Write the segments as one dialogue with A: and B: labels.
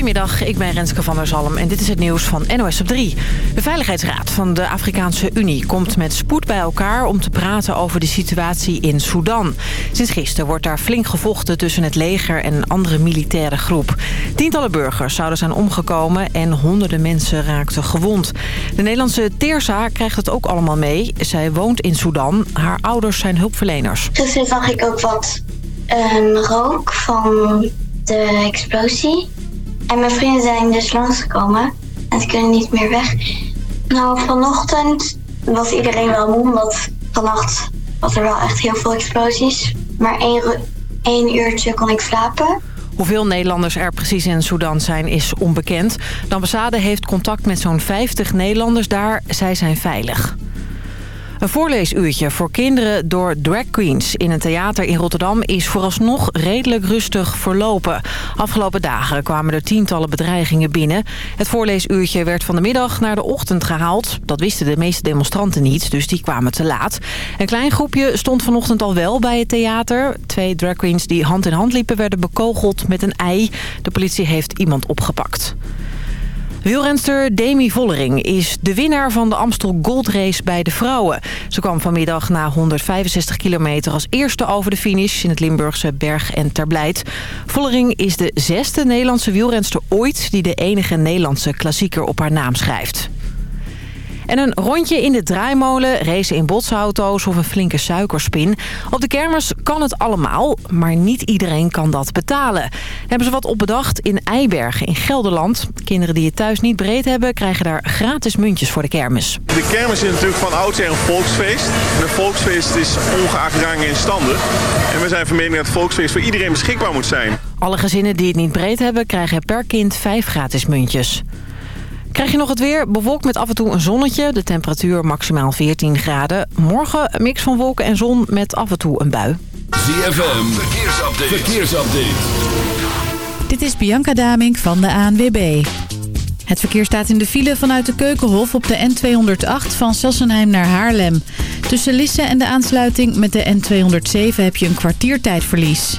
A: Goedemiddag, ik ben Renske van der Zalm en dit is het nieuws van NOS op 3. De Veiligheidsraad van de Afrikaanse Unie komt met spoed bij elkaar... om te praten over de situatie in Sudan. Sinds gisteren wordt daar flink gevochten tussen het leger en een andere militaire groep. Tientallen burgers zouden zijn omgekomen en honderden mensen raakten gewond. De Nederlandse Teersa krijgt het ook allemaal mee. Zij woont in Sudan. Haar ouders zijn hulpverleners.
B: Gisteren zag ik ook wat um, rook van de explosie. En mijn vrienden zijn dus langsgekomen. En ze kunnen niet meer weg. Nou, vanochtend was iedereen wel moe. Omdat vannacht was er wel echt heel veel explosies. Maar één, één uurtje kon ik slapen.
A: Hoeveel Nederlanders er precies in Sudan zijn is onbekend. De ambassade heeft contact met zo'n 50 Nederlanders daar. Zij zijn veilig. Een voorleesuurtje voor kinderen door drag queens in een theater in Rotterdam is vooralsnog redelijk rustig verlopen. Afgelopen dagen kwamen er tientallen bedreigingen binnen. Het voorleesuurtje werd van de middag naar de ochtend gehaald. Dat wisten de meeste demonstranten niet, dus die kwamen te laat. Een klein groepje stond vanochtend al wel bij het theater. Twee drag queens die hand in hand liepen werden bekogeld met een ei. De politie heeft iemand opgepakt. Wielrenster Demi Vollering is de winnaar van de Amstel Gold Race bij de vrouwen. Ze kwam vanmiddag na 165 kilometer als eerste over de finish in het Limburgse Berg en Terblijt. Vollering is de zesde Nederlandse wielrenster ooit die de enige Nederlandse klassieker op haar naam schrijft. En een rondje in de draaimolen, racen in botsauto's of een flinke suikerspin. Op de kermis kan het allemaal, maar niet iedereen kan dat betalen. Daar hebben ze wat op bedacht in Eibergen in Gelderland. Kinderen die het thuis niet breed hebben, krijgen daar gratis muntjes voor de kermis.
C: De kermis is natuurlijk van oudsher een volksfeest. En een volksfeest is ongeacht rang en standen. En we zijn van mening dat het volksfeest voor iedereen beschikbaar moet zijn.
A: Alle gezinnen die het niet breed hebben, krijgen per kind vijf gratis muntjes. Krijg je nog het weer? Bewolkt met af en toe een zonnetje. De temperatuur maximaal 14 graden. Morgen een mix van wolken en zon met af en toe een bui.
D: ZFM, verkeersupdate. verkeersupdate.
E: Dit is Bianca Damink van de ANWB. Het verkeer staat in de file vanuit de Keukenhof op de N208 van Sassenheim naar Haarlem. Tussen Lisse en de aansluiting met de N207 heb je een kwartiertijdverlies.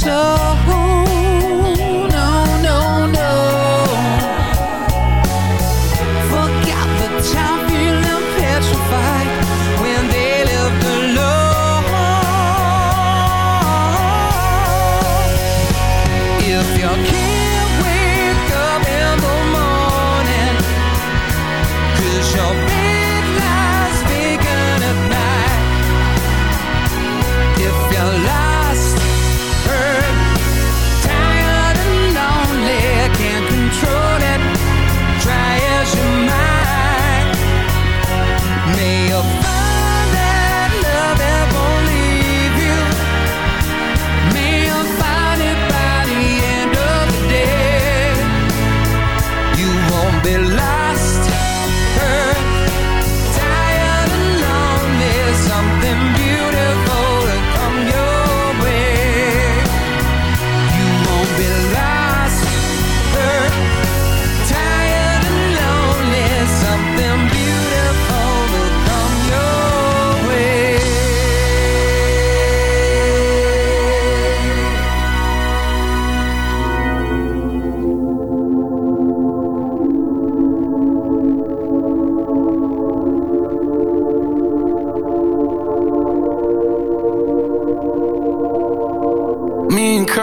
F: see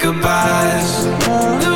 G: Goodbyes.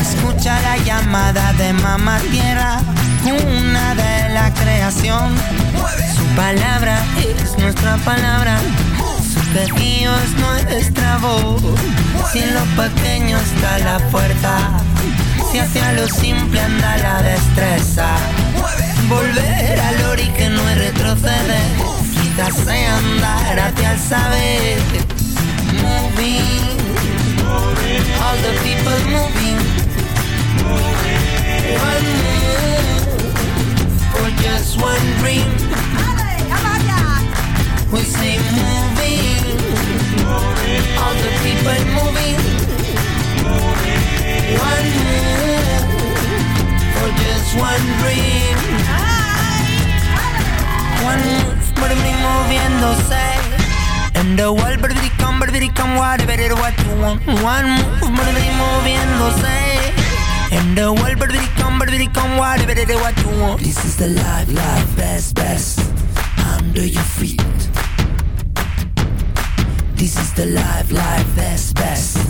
H: Escucha la llamada de mamá tierra, una de la creación. Su palabra es nuestra palabra. Su pedido es nuestra voz. Si en lo pequeño está la fuerza, si hacia lo simple anda la destreza. Volver al ori que no es retroceder, quizás sea andar hacia el saber. Moving, all the people moving. One move for just one dream. We say moving, all the people moving. One move for just one dream. One move, por mí moviéndose. And the world, but it come, whatever it what you want. One move, mí moviéndose. And the world, but it come, but it come, whatever it what you want.
I: This is the life, life, best, best. Under your feet. This is the life, life, best, best.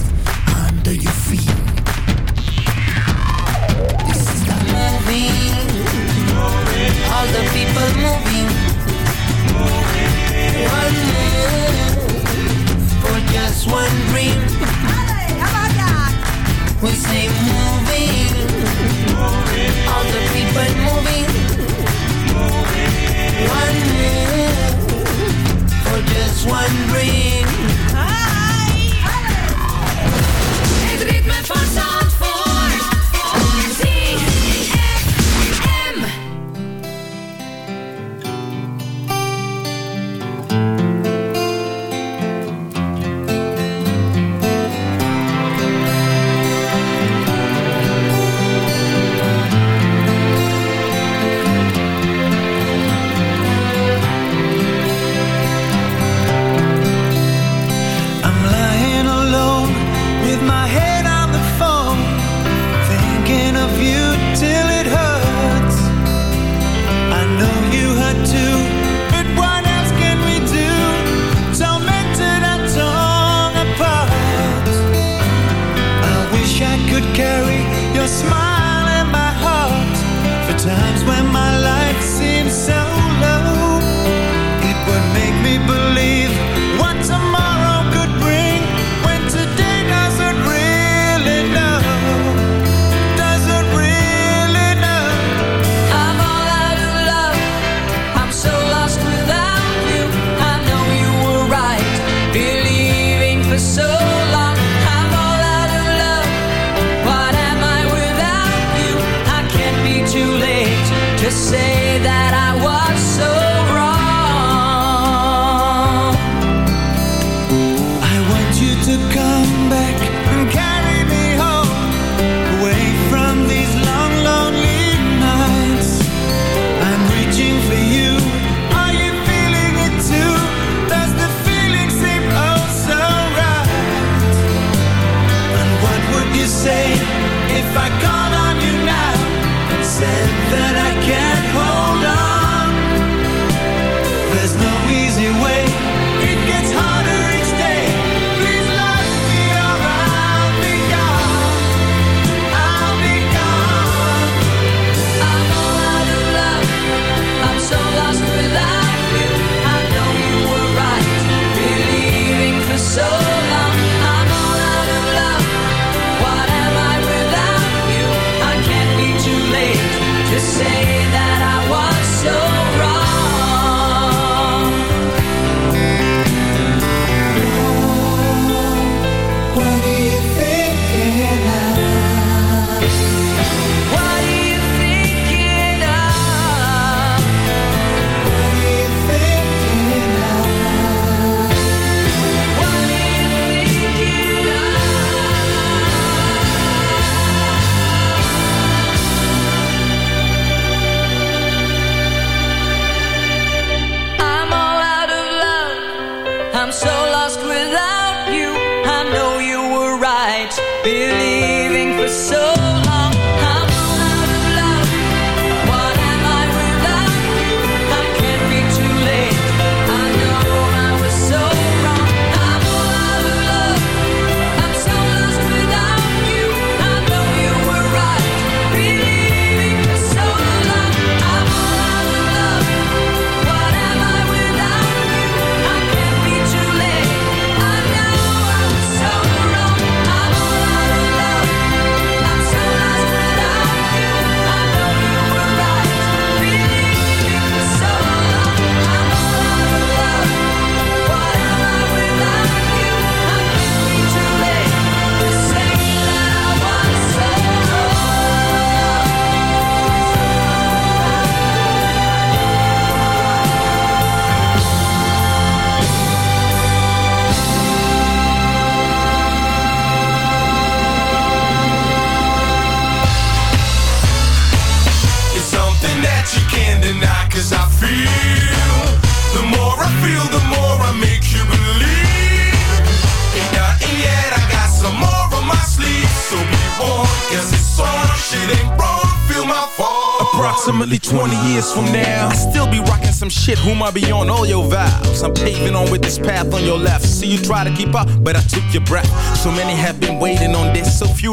J: Some shit, whom I be on all your vows. I'm paving on with this path on your left. See you try to keep up, but I took your breath. So many have been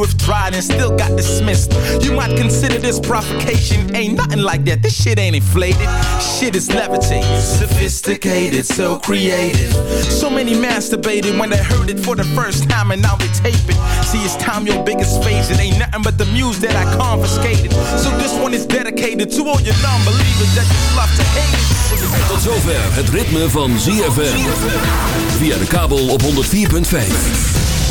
J: few and still got dismissed. You might consider this provocation, ain't nothing like that. This shit ain't inflated, shit is levitating. Sophisticated, so creative. So many masturbated when they heard it for the first time and now they tape it. See, it's time your biggest phase. It ain't nothing but the muse that I confiscated. So this one is dedicated to all your non-believers that just love to hate it.
D: Tot zover het ritme van ZFM. Via de kabel op 104.5.